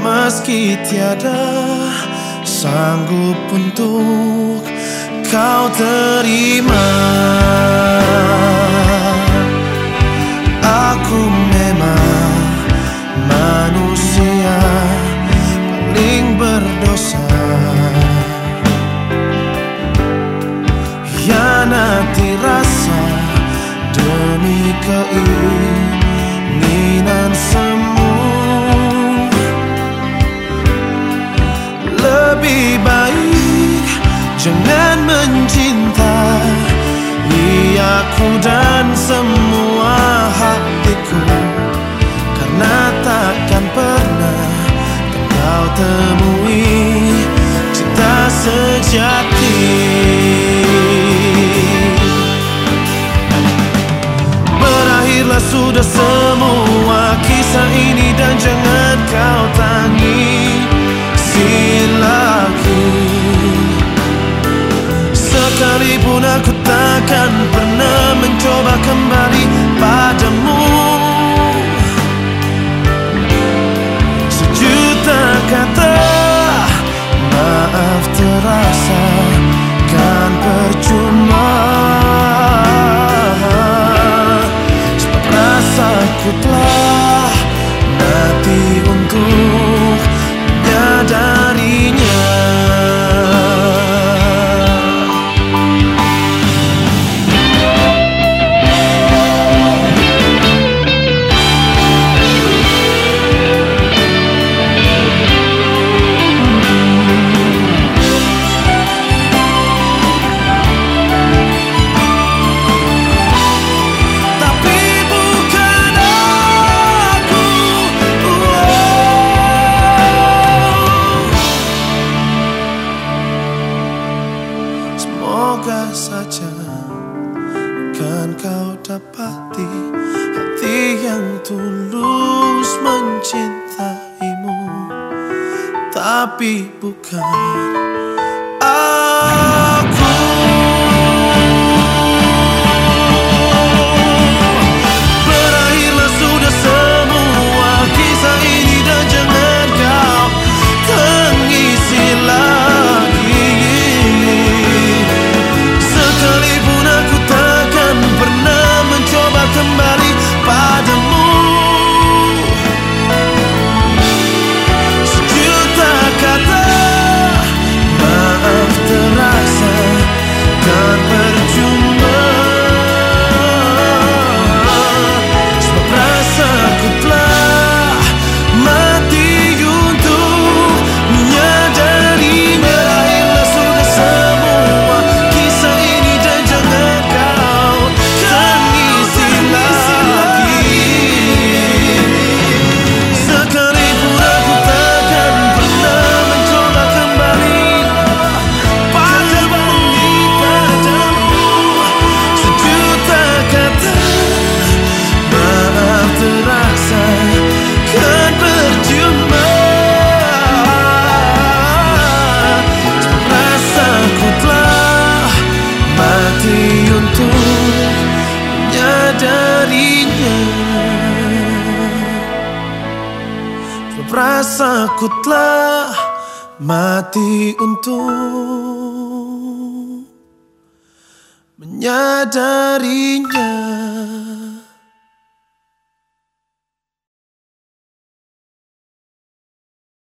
Meski tiada sanggup untuk kau terima. Aku memang manusia paling berdosa. Hianati rasa demi keinginan semu jangan mencintai aku dan semua hatiku. Karena Sekalipun aku takkan pernah mencoba kembali kau dapati Hati yang tulus mencintaimu. Tapi bukan Sebab rasaku telah mati untuk menyadarinya